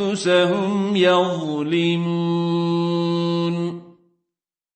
أنفسهم يظلمون.